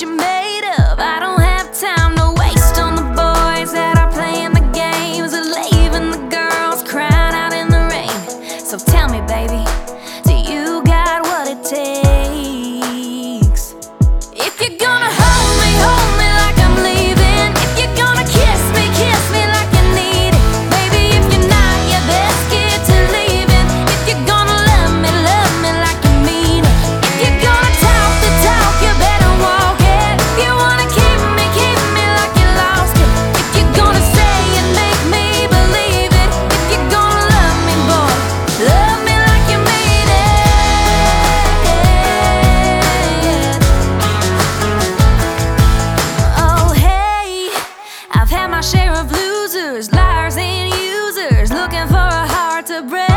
you're made to break.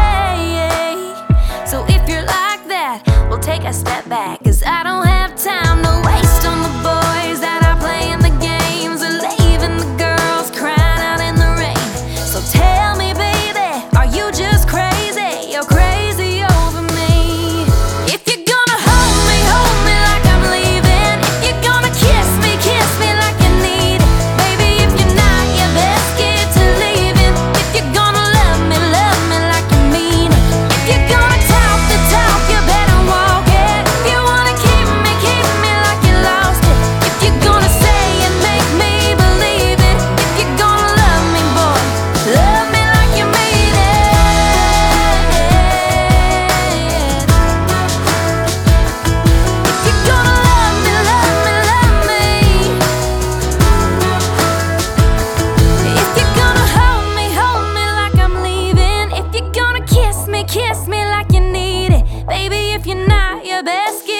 if you're not your best gift.